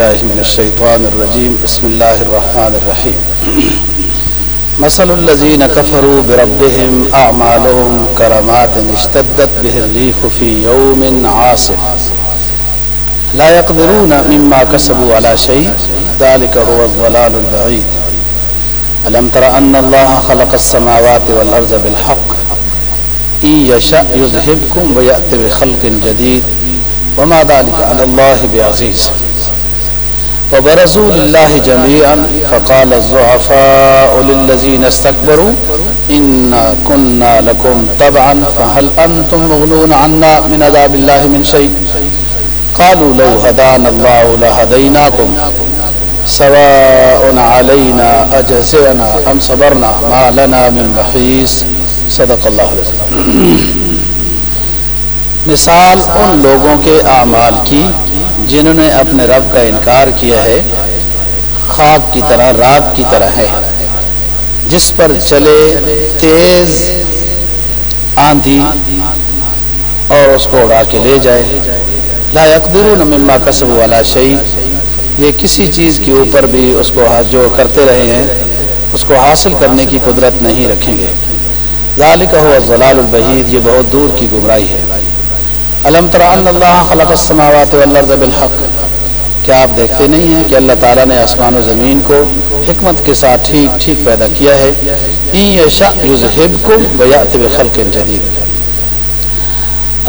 أعوذ بالله من الشيطان الرجيم. بسم الله الرحمن الرحيم. مثل الذين كفروا بربهم أعمالهم كرمات اشتدت به الريح في يوم عاصف. لا يقدرون مما كسبوا على شيء. ذلك هو الضلال البعيد. ألم تر أن الله خلق السماوات والأرض بالحق؟ إن يشأ يذهبكم ويأتي بخلق جديد. وما ذلك على الله بعزيز. وبرزوا لله جميعا فقال الضعفاء للذين استكبروا إنا كنا لكم تبعا فهل أنتم مغنون عنا من عذاب الله من شيء قالوا لو هدانا الله لهديناكم سواء علينا أجزعنا أم صبرنا ما لنا من محيص صدق الله اللہ مثال ان لوگوں کے اعمال کی جنہوں نے اپنے رب کا انکار کیا ہے، خواب کی طرح، رات کی طرح ہے۔ جس پر چلے تیز آندھی اور اس کو اڑا کے لے جائے۔ لا يقدرون مما کسب والا شعی یہ کسی چیز کے اوپر بھی اس کو جو کرتے رہے ہیں۔ اس کو حاصل کرنے کی قدرت نہیں رکھیں گے۔ ذالک هو الضلال البعید۔ یہ بہت دور کی گمراہی ہے۔ علم تر ان اللہ خلق السماوات والارض بالحق؟ کیا آپ دیکھتے نہیں ہیں کہ اللہ تعالیٰ نے آسمان و زمین کو حکمت کے ساتھ ٹھیک ٹھیک پیدا کیا ہے؟ ان بخلق جدید۔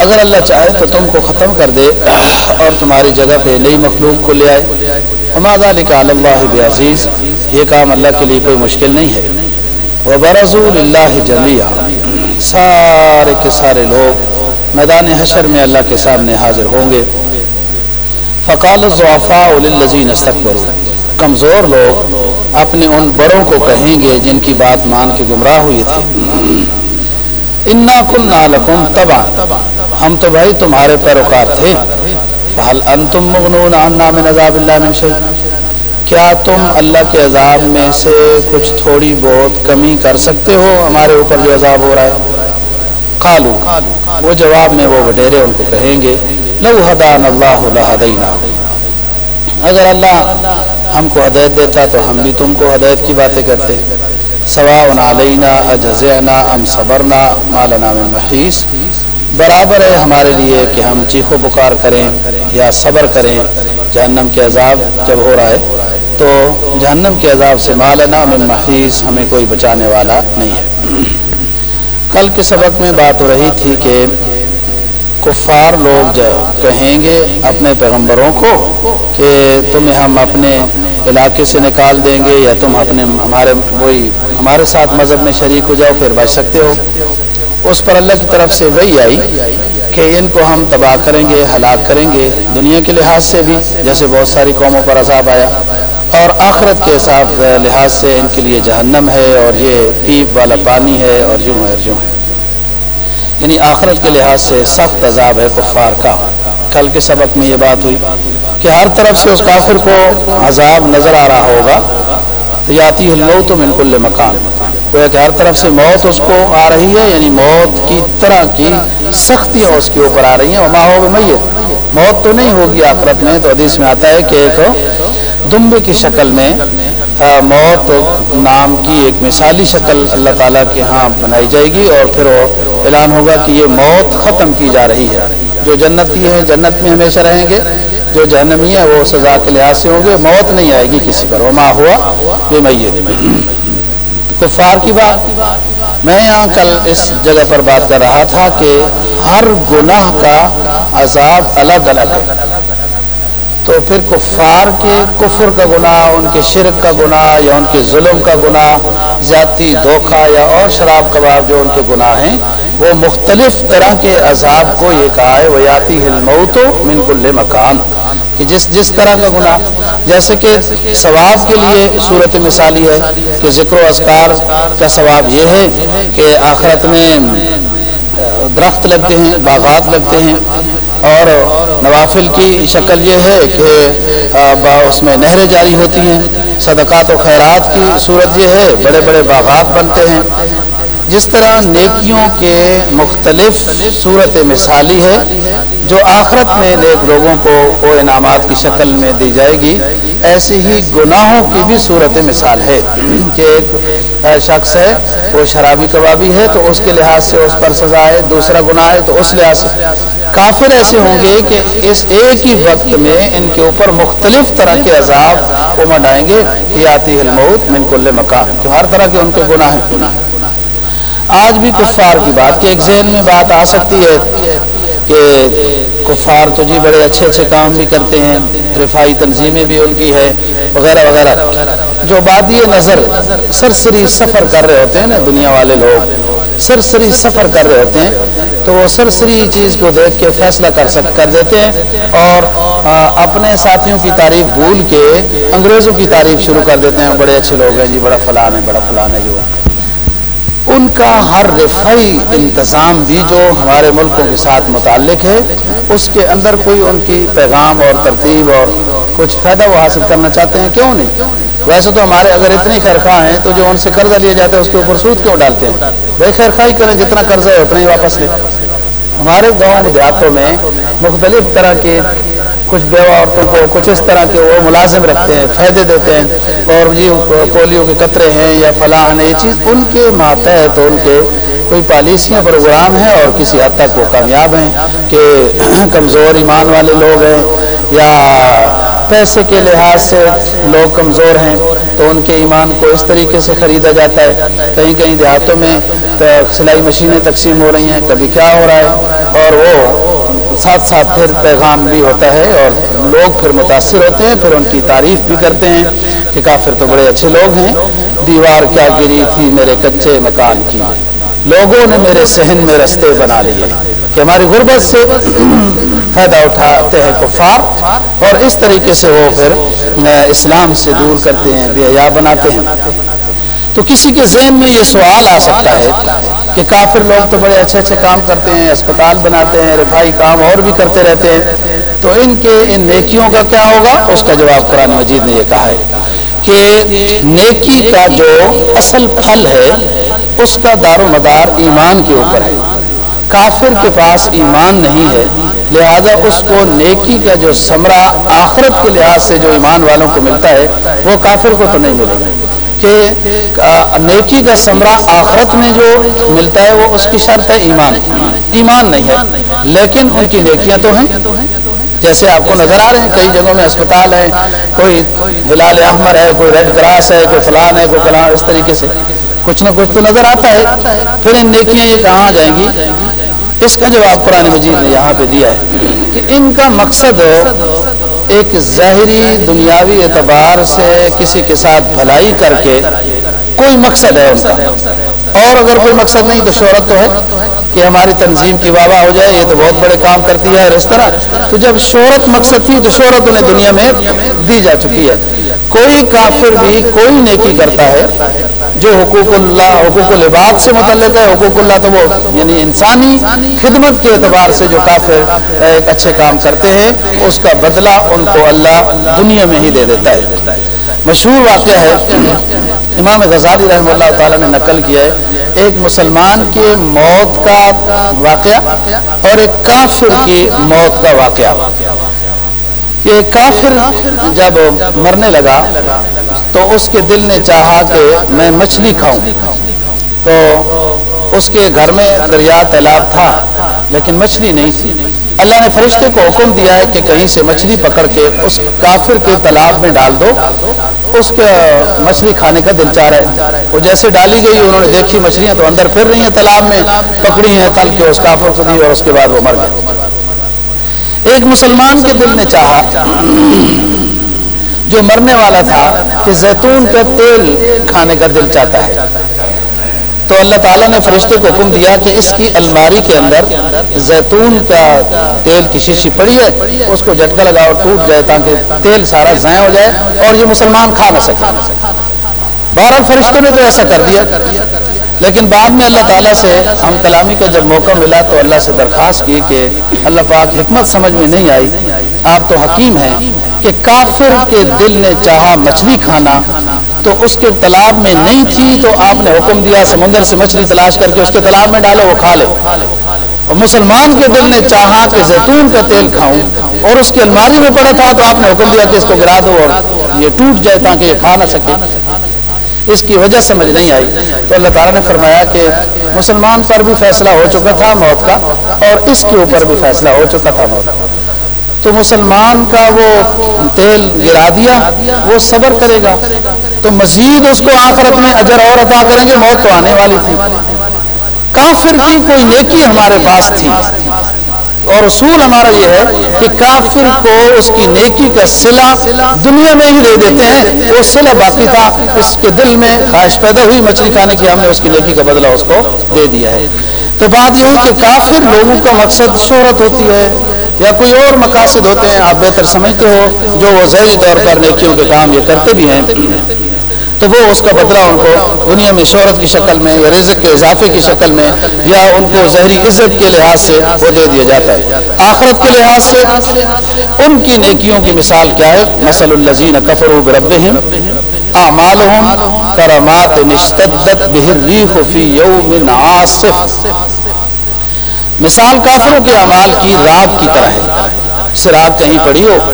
اگر اللہ چاہے تو تم کو ختم کر دے اور تمہاری جگہ پہ نئی مخلوق کو لے آئے۔ وما اللہ بعزیز۔ یہ کام اللہ کے لیے کوئی مشکل نہیں ہے۔ وبرزول اللہ جمیا سارے کے سارے لوگ میدان حشر میں اللہ کے سامنے حاضر ہوں گے۔ فقال الضعفاء للذین استكبروا کمزور لوگ اپنے ان بڑوں کو کہیں گے جن کی بات مان کے گمراہ ہوئے تھے انا كنا لكم تبع ہم تو بھائی تمہارے پیروکار تھے۔ فهل انتم مغنون عنا من عذاب الله من شيء۔ کیا تم اللہ کے عذاب میں سے کچھ تھوڑی بہت کمی کر سکتے ہو؟ ہمارے اوپر جو عذاب ہو رہا ہے۔ قالو وہ جواب میں وہ وڈیرے ان کو کہیں گے، لو ہدان اللہ لہدینا۔ اگر اللہ ہم کو ہدایت دیتا تو ہم بھی تم کو ہدایت کی باتیں کرتے۔ سواء علینا، اجزعنا ام صبرنا، ما لنا من محیص برابر ہے ہمارے لیے کہ ہم چیخو پکار کریں یا صبر کریں جہنم کے عذاب جب ہو رہا ہے، تو جہنم کے عذاب سے مالنا من محیث، ہمیں کوئی بچانے والا نہیں ہے۔ کل کے سبق میں بات ہو رہی تھی کہ کفار لوگ جو کہیں گے اپنے پیغمبروں کو کہ تمہیں ہم اپنے علاقے سے نکال دیں گے یا تم اپنے ہمارے وہی ہمارے ساتھ مذہب میں شریک ہو جاؤ پھر بچ سکتے ہو۔ اس پر اللہ کی طرف سے وہی آئی کہ ان کو ہم تباہ کریں گے، ہلاک کریں گے دنیا کے لحاظ سے بھی، جیسے بہت ساری قوموں پر عذاب آیا۔ اور آخرت کے حساب لحاظ سے ان کے لیے جہنم ہے اور یہ پیپ والا پانی ہے اور یوں ہے یوں ہے۔ یعنی آخرت کے لحاظ سے سخت عذاب ہے کفار کا۔ کل کے سبق میں یہ بات ہوئی کہ ہر طرف سے اس کافر کو عذاب نظر آ رہا ہوگا۔ تو یاتی الموت من کل مکان گویا کہ ہر طرف سے موت اس کو آ رہی ہے یعنی موت کی طرح کی سختیاں اس کے اوپر آ رہی ہیں۔ وما ہو میت موت تو نہیں ہوگی آخرت میں، تو حدیث میں آتا ہے کہ ایک دمبے کی شکل میں موت نام کی ایک مثالی شکل اللہ تعالیٰ کے ہاں بنائی جائے گی اور پھر وہ اعلان ہوگا کہ یہ موت ختم کی جا رہی ہے۔ جو جنتی ہیں، جنت میں ہمیشہ رہیں گے۔ جو جہنمی ہے وہ سزا کے لحاظ سے ہوں گے۔ موت نہیں آئے گی کسی پر۔ وہ ماں ہوا بے میت کفار کی بات، میں یہاں کل اس جگہ پر بات کر رہا تھا کہ ہر گناہ کا عذاب الگ الگ ہے۔ تو پھر کفار کے کفر کا گناہ، ان کے شرک کا گناہ یا ان کے ظلم کا گناہ، ذاتی دھوکہ یا اور شراب کباب جو ان کے گناہ ہیں، وہ مختلف طرح کے عذاب کو یہ کہا ہے وہ یاتی ہلموت من کل مکان کہ جس جس طرح کا گناہ، جیسے کہ ثواب کے لیے صورت مثالی ہے کہ ذکر و اذکار کا ثواب یہ ہے کہ آخرت میں درخت لگتے ہیں، باغات لگتے ہیں اور نوافل کی شکل یہ ہے کہ اس میں نہریں جاری ہوتی ہیں، صدقات و خیرات کی صورت یہ ہے، بڑے بڑے باغات بنتے ہیں۔ جس طرح نیکیوں کے مختلف صورت مثالی ہے، جو آخرت میں نیک لوگوں کو وہ انعامات کی شکل میں دی جائے گی، ایسی ہی گناہوں کی بھی صورت مثال ہے۔ کہ ایک شخص ہے، وہ شرابی کبابی ہے، تو اس کے لحاظ سے اس پر سزا ہے، دوسرا گناہ ہے، تو اس لحاظ سے۔ کافر ایسے ہوں گے کہ اس ایک ہی وقت میں ان کے اوپر مختلف طرح کے عذاب وہ منائیں گے، کہ آتی الموت من کل مکان، کہ ہر طرح کے ان کے گناہ ہیں۔ آج بھی کفار کی بات، کہ ایک ذہن میں بات آ سکتی ہے کہ کفار تو جی بڑے اچھے اچھے کام بھی کرتے ہیں، رفائی تنظیمیں بھی ان کی ہے، وغیرہ وغیرہ۔ جو بادی نظر سرسری سفر کر رہے ہوتے ہیں نا، دنیا والے لوگ سرسری سفر کر رہے ہوتے ہیں، تو وہ سرسری چیز کو دیکھ کے فیصلہ کر سک، کر دیتے ہیں۔ اور اپنے ساتھیوں کی تعریف بھول کے انگریزوں کی تعریف شروع کر دیتے ہیں، بڑے اچھے لوگ ہیں جی بڑا فلان ہے بڑا فلان ہے جو ہے ان کا ہر رفائی انتظام بھی جو ہمارے ملکوں کے ساتھ متعلق ہے، اس کے اندر کوئی ان کی پیغام اور ترتیب اور کچھ فائدہ وہ حاصل کرنا چاہتے ہیں، کیوں نہیں؟ ویسے تو ہمارے اگر اتنے خیرخواہ ہیں تو جو ان سے قرضہ لیا جاتا ہے، اس کے اوپر سود کیوں ڈالتے ہیں؟ بھائی خیرخواہی کریں جتنا قرضہ ہے، اتنا ہی واپس لے ہمارے گاؤں دیہاتوں میں مختلف طرح کے کچھ بیوہ عورتوں کو کچھ اس طرح کے وہ ملازم رکھتے ہیں، فائدے دیتے ہیں۔ اور یہ پولیو کے قطرے ہیں یا فلاح ہیں، یہ چیز ان کے ماتحت، ان کے کوئی پالیسیاں، پروگرام ہیں اور کسی حد تک وہ کامیاب ہیں کہ کمزور ایمان والے لوگ ہیں یا پیسے کے لحاظ سے لوگ کمزور ہیں تو ان کے ایمان کو اس طریقے سے خریدا جاتا ہے۔ کہیں کہیں دیہاتوں میں سلائی مشینیں تقسیم ہو رہی ہیں، کبھی کیا ہو رہا ہے اور وہ ساتھ ساتھ پھر پیغام بھی ہوتا ہے اور لوگ پھر متاثر ہوتے ہیں، پھر ان کی تعریف بھی کرتے ہیں کہ کافر تو بڑے اچھے لوگ ہیں۔ دیوار کیا گری تھی میرے کچے مکان کی۔ لوگوں نے میرے سہن میں رستے بنا لیے کہ ہماری غربت سے فائدہ اٹھاتے ہیں کفار۔ اور اس طریقے سے وہ پھر اسلام سے دور کرتے ہیں، بے حیا بناتے ہیں۔ تو کسی کے ذہن میں یہ سوال آ سکتا ہے کہ کافر لوگ تو بڑے اچھے اچھے کام کرتے ہیں، اسپتال بناتے ہیں، رفائی کام اور بھی کرتے رہتے ہیں۔ تو ان کے، ان نیکیوں کا کیا ہوگا؟ اس کا جواب قرآن مجید نے یہ کہا ہے کہ نیکی کا جو اصل پھل ہے، اس کا دار و مدار ایمان کے اوپر ہے۔ کافر کے پاس ایمان نہیں ہے، لہذا اس کو نیکی کا جو سمرا آخرت کے لحاظ سے جو ایمان والوں کو ملتا ہے، وہ کافر کو تو نہیں ملے گا۔ کہ نیکی کا سمرا آخرت میں جو ملتا ہے وہ اس کی شرط ہے ایمان۔ ایمان نہیں ہے، لیکن ان کی نیکیاں تو ہیں۔ جیسے آپ کو نظر آ رہے ہیں، کئی جگہوں میں اسپتال ہے کوئی ہلال احمر ہے، کوئی ریڈ کراس ہے، کوئی فلان ہے، کوئی فلان، اس طریقے سے۔ کچھ نہ کچھ تو نظر آتا ہے۔ پھر ان نیکیاں یہ کہاں جائیں گی؟ اس کا جواب قرآن مجید نے یہاں پہ دیا ہے کہ ان کا مقصد ایک ظاہری دنیاوی اعتبار سے کسی کے ساتھ بھلائی کر کے کوئی مقصد ہے ان کا؟ اور اگر کوئی مقصد نہیں تو شہرت تو ہے کہ ہماری تنظیم کی واہ ہو جائے، یہ تو بہت بڑے کام کرتی ہے اور اس طرح۔ تو جب شہرت مقصد تھی تو شہرت انہیں دنیا میں دی جا چکی ہے۔ کوئی کافر بھی کوئی نیکی کرتا ہے جو حقوق اللہ حقوق العباد سے متعلق ہے، حقوق اللہ تو وہ یعنی انسانی خدمت کے اعتبار سے جو کافر ایک اچھے کام کرتے ہیں، اس کا بدلہ ان کو اللہ دنیا میں ہی دے دیتا ہے۔ مشہور واقعہ ہے، امام غزالی رحمہ اللہ تعالیٰ نے نقل کیا ہے، ایک مسلمان کی موت کا واقعہ اور ایک کافر کی موت کا واقعہ۔ کہ کافر جب مرنے لگا تو اس کے دل نے چاہا کہ میں مچھلی کھاؤں۔ تو اس کے گھر میں دریا تالاب تھا، لیکن مچھلی نہیں تھی۔ اللہ نے فرشتے کو حکم دیا ہے کہ کہیں سے مچھلی پکڑ کے اس کافر کے تالاب میں ڈال دو۔ اس کے مچھلی کھانے کا دل چاہ رہا ہے۔ وہ جیسے ڈالی گئی، انہوں نے دیکھی مچھلیاں تو اندر پھر رہی ہیں تالاب میں پکڑی ہیں، تل کے اس کافر کو دی اور اس کے بعد وہ مر گئے۔ ایک مسلمان کے دل نے چاہا، جو مرنے والا تھا کہ زیتون کا تیل کھانے کا دل چاہتا ہے۔ تو اللہ تعالیٰ نے فرشتے کو حکم دیا کہ اس کی الماری کے اندر زیتون کا تیل کی شیشی پڑی ہے، اس کو جھٹکا لگاؤ ٹوٹ جائے تاکہ تیل سارا ضائع ہو جائے اور یہ مسلمان کھا نہ سکے۔ بہرحال فرشتوں نے تو ایسا کر دیا۔ لیکن بعد میں اللہ تعالیٰ سے ہم کلامی کا جب موقع ملا تو اللہ سے درخواست کی کہ اللہ پاک حکمت سمجھ میں نہیں آئی۔ آپ تو حکیم ہیں کہ کافر کے دل نے چاہا مچھلی کھانا، تو اس کے تالاب میں نہیں تھی تو آپ نے حکم دیا سمندر سے مچھلی تلاش کر کے اس کے تالاب میں ڈالو، وہ کھا لے۔ اور مسلمان کے دل نے چاہا کہ زیتون کا تیل کھاؤں، اور اس کی الماری میں پڑا تھا تو آپ نے حکم دیا کہ اس کو گرا دو اور یہ ٹوٹ جائے تاکہ یہ کھا نہ سکے۔ اس کی وجہ سمجھ نہیں آئی۔ تو اللہ تعالیٰ نے فرمایا کہ مسلمان پر بھی فیصلہ ہو چکا تھا موت کا اور اس کے اوپر بھی فیصلہ ہو چکا تھا موت کا۔ تو مسلمان کا وہ تیل گرا دیا، وہ صبر کرے گا۔ تو مزید اس کو آخرت میں اجر اور عطا کریں گے، موت تو آنے والی تھی۔ کافر کی کوئی نیکی ہمارے پاس تھی۔ اور اصول ہمارا یہ ہے کہ کافر کو اس کی نیکی کا سلا دنیا میں ہی دے دیتے ہیں، وہ سلا باقی تھا، اس کے دل میں خواہش پیدا ہوئی مچھلی کھانے کی، ہم نے اس کی نیکی کا بدلہ اس کو دے دیا ہے۔ تو بات یہ کہ کافر لوگوں کا مقصد شہرت ہوتی ہے یا کوئی اور مقاصد ہوتے ہیں، آپ بہتر سمجھتے ہو، جو وہ ظہری طور پر نیکیوں کے کام یہ کرتے بھی ہیں۔ تو وہ اس کا بدلہ ان کو دنیا میں شہرت کی شکل میں یا رزق کے اضافے کی شکل میں یا ان کو زہری عزت کے لحاظ سے وہ دے دیا جاتا ہے۔ آخرت کے لحاظ سے ان کی نیکیوں کی مثال کیا ہے؟ مسل الزین کفر بربہم اعمالهم کرامات نشتدت به الريح في يوم عاصف۔ مثال کافروں کے اعمال کی راگ کی طرح ہے۔ سراگ کہیں پڑی ہو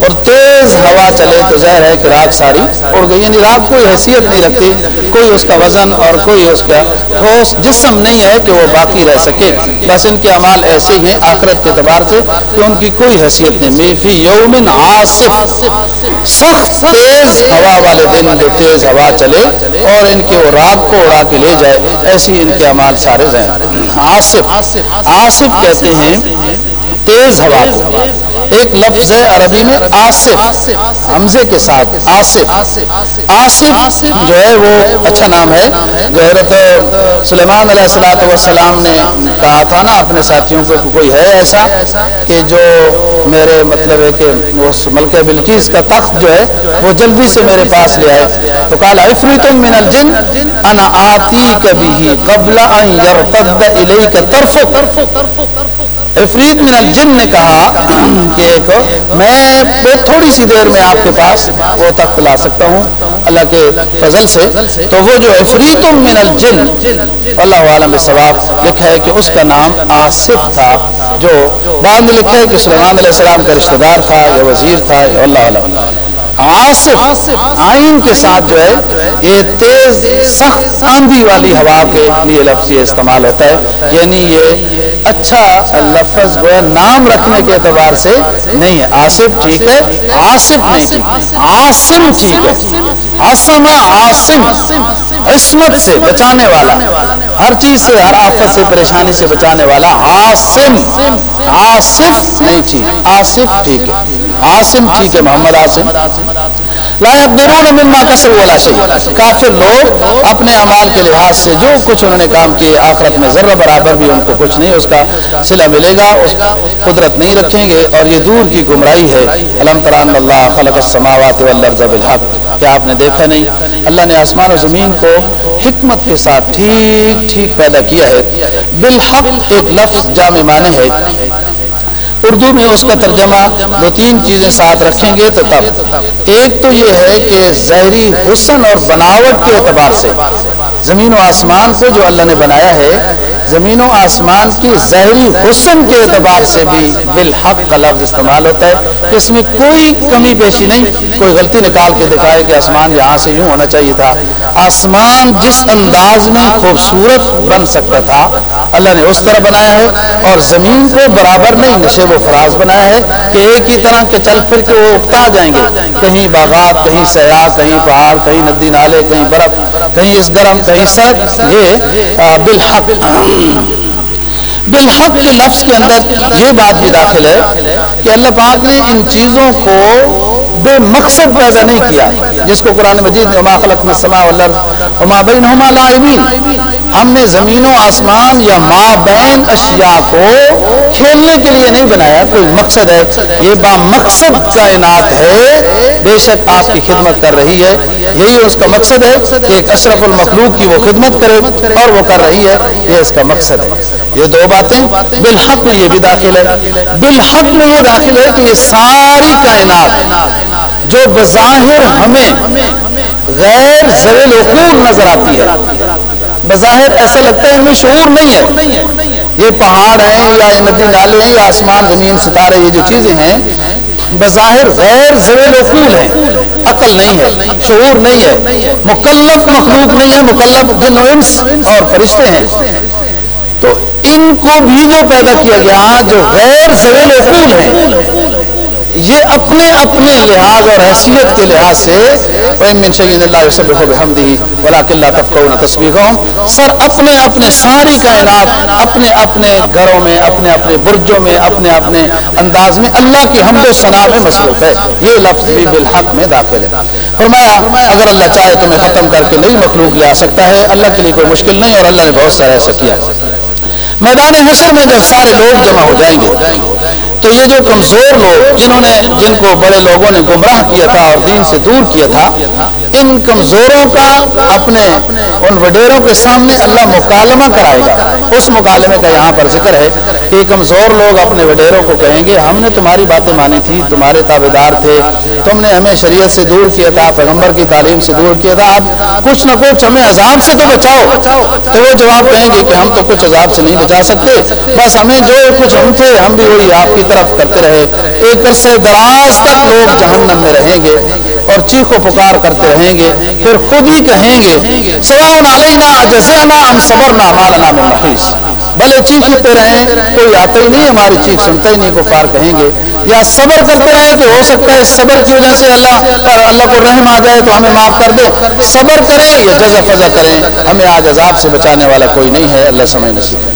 اور تیز ہوا چلے تو ظاہر ہے کہ راگ ساری اڑ گئی یعنی راگ کوئی حیثیت نہیں رکھتی، کوئی اس کا وزن اور کوئی اس کا ٹھوس جسم نہیں ہے کہ وہ باقی رہ سکے۔ بس ان کے اعمال ایسے ہی ہیں آخرت کے اعتبار سے کہ ان کی کوئی حیثیت نہیں میفی یومن عاصف، سخت تیز ہوا والے دن جو تیز ہوا چلے اور ان کے وہ راگ کو اڑا کے لے جائے ایسی ان کے اعمال سارے ہیں۔ آصف آصف کہتے ہیں تیز ہوا کو۔ ایک لفظ ہے عربی میں آصف، حمزے کے ساتھ آصف۔ آصف جو ہے وہ اچھا نام ہے۔ جو حضرت سلیمان علیہ السلاۃ والسلام نے کہا تھا نا اپنے ساتھیوں کو کوئی ہے ایسا کہ جو میرے مطلب ہے کہ اس ملک بلکیس کا تخت جو ہے وہ جلدی سے میرے پاس لے آئے۔ تو کالا افریت من الجن، انا آتی کبھی قبل ان یرتد الیک طرفک۔ افرید من الجن نے کہا کہ ایک میں بہت تھوڑی سی دیر میں آپ کے پاس وہ تخت لا سکتا ہوں، اللہ کے فضل سے۔ تو وہ جو افریت من الجن، اللہ عالم ثواب لکھا ہے کہ اس کا نام آصف تھا، جو بعد میں لکھا ہے کہ سلیمان علیہ السلام کا رشتہ دار تھا یا وزیر تھا یا اللہ عالم۔ آصف آئین کے ساتھ جو ہے، یہ تیز، سخت آندھی والی ہوا کے لیے لفظ یہ استعمال ہوتا ہے یعنی یہ اچھا لفظ وہ نام رکھنے کے اعتبار سے نہیں ہے۔ آصف ٹھیک ہے، آصف نہیں ٹھیک آسم ٹھیک ہے۔ آسم آسم عصمت سے بچانے والا۔ ہر چیز سے، ہر آفت سے، پریشانی سے بچانے والا۔ آسم آصف نہیں ٹھیک۔ آصف ٹھیک ہے۔ آسم ٹھیک ہے، محمد آسم لا يقدرون مما كسبوا ولا شيء کافر لوگ اپنے اعمال کے لحاظ سے جو کچھ انہوں نے کام کیے، آخرت میں ذرہ برابر بھی ان کو کچھ نہیں، اس کا صلہ ملے گا، اس قدرت نہیں رکھیں گے، اور یہ دور کی گمراہی ہے۔ علم تران اللہ خلق السماوات والارض بالحق۔ کہ آپ نے دیکھا نہیں؟ اللہ نے آسمان و زمین کو حکمت کے ساتھ ٹھیک ٹھیک پیدا کیا ہے۔ بالحق ایک لفظ جامع معنی ہے۔ اردو میں اس کا ترجمہ دو تین چیزیں ساتھ رکھیں گے تو تب۔ ایک تو یہ ہے کہ زہری حسن اور بناوٹ کے اعتبار سے زمین و آسمان کو جو اللہ نے بنایا ہے، زمین و آسمان کی ظاہری حسن کے اعتبار سے بھی بالحق کا لفظ استعمال ہوتا ہے۔ اس میں کوئی کمی پیشی نہیں، کوئی غلطی نکال کے دکھائے کہ آسمان یہاں سے یوں ہونا چاہیے تھا۔ آسمان جس انداز میں خوبصورت بن سکتا تھا اللہ نے اس طرح بنایا ہے اور زمین کو برابر نہیں، نشے و فراز بنایا ہے کہ ایک ہی طرح کے چل پھر کے وہ اکتا جائیں گے۔ کہیں باغات، کہیں سیاح کہیں پہاڑ، کہیں ندی، نالے، کہیں برف، کہیں اس گرم، کہیں سرد۔ یہ بالحق۔ بالحق کے لفظ کے اندر یہ بات بھی داخل ہے کہ اللہ پاک نے ان چیزوں کو بے مقصد پیدا نہیں کیا۔ جس کو قرآن مجید نے خلق میں سما والارض وما لاعبین ہم نے زمین و آسمان یا ما بین اشیاء کو کھیلنے کے لیے نہیں بنایا، کوئی مقصد ہے، یہ با مقصد کائنات ہے۔ بے شک آپ کی خدمت کر رہی ہے۔ یہی اس کا مقصد ہے کہ ایک اشرف المخلوق کی وہ خدمت کرے اور وہ کر رہی ہے۔ یہ اس کا مقصد ہے۔ یہ دو باتیں بالحق میں یہ بھی داخل ہے۔ بالحق میں یہ داخل ہے کہ یہ ساری کائنات جو بظاہر ہمیں غیر زویل وقول نظر آتی ہے، بظاہر ایسا لگتا ہے ان میں شعور نہیں ہے۔ یہ پہاڑ ہیں یا یہ ندی نالے ہیں یا آسمان زمین ستارے، یہ جو چیزیں ہیں بظاہر غیر زیر وقول ہیں، عقل نہیں ہے، شعور نہیں ہے، مکلف مخلوق نہیں ہے، مکلف جن انس اور فرشتے ہیں۔ تو ان کو بھی جو پیدا کیا گیا جو غیر زیر وقول ہیں۔ یہ اپنے اپنے لحاظ اور حیثیت کے لحاظ سے سر اپنے اپنے ساری کائنات، اپنے اپنے گھروں میں، اپنے اپنے برجوں میں، اپنے اپنے انداز میں اللہ کی حمد و ثنا میں مصروف ہے۔ یہ لفظ بھی بالحق میں داخل ہے۔ فرمایا، اگر اللہ چاہے تو میں ختم کر کے نئی مخلوق لے آ سکتا ہے، اللہ کے لیے کوئی مشکل نہیں اور اللہ نے بہت سارا ایسا کیا۔ میدان حشر میں جب سارے لوگ جمع ہو جائیں گے تو یہ جو کمزور لوگ جنہوں نے جن کو بڑے لوگوں نے گمراہ کیا تھا اور دین سے دور کیا تھا، ان کمزوروں کا اپنے ان وڈیروں کے سامنے اللہ مکالمہ کرائے گا۔ اس مکالمے کا یہاں پر ذکر ہے۔ کہ کمزور لوگ اپنے وڈیروں کو کہیں گے، ہم نے تمہاری باتیں مانی تھی، تمہارے تابے دار تھے، تم نے ہمیں شریعت سے دور کیا تھا، پیغمبر کی تعلیم سے دور کیا تھا، اب کچھ نہ کچھ ہمیں عذاب سے تو بچاؤ۔ تو وہ جواب کہیں گے کہ ہم تو کچھ عذاب سے نہیں بچا سکتے، بس ہمیں جو کچھ ہم تھے، ہم بھی وہی آپ کی طرف کرتے رہے۔ ایک عرصے دراز تک لوگ جہنم میں رہیں گے اور چیخ و پکار کرتے رہیں گے، پھر خود ہی کہیں گے سواؤن علینا جزانا ہم صبر نہ مالنا من محیث بھلے چیختے رہیں، کوئی آتا ہی نہیں، ہماری چیخ سنتا ہی نہیں، کفار کہیں گے۔ یا صبر کرتے رہیں کہ ہو سکتا ہے صبر کی وجہ سے اللہ اللہ کو رحم آ جائے تو ہمیں معاف کر دے صبر کریں یا جزا فضا کریں، ہمیں آج عذاب سے بچانے والا کوئی نہیں ہے، اللہ سمجھ نصیب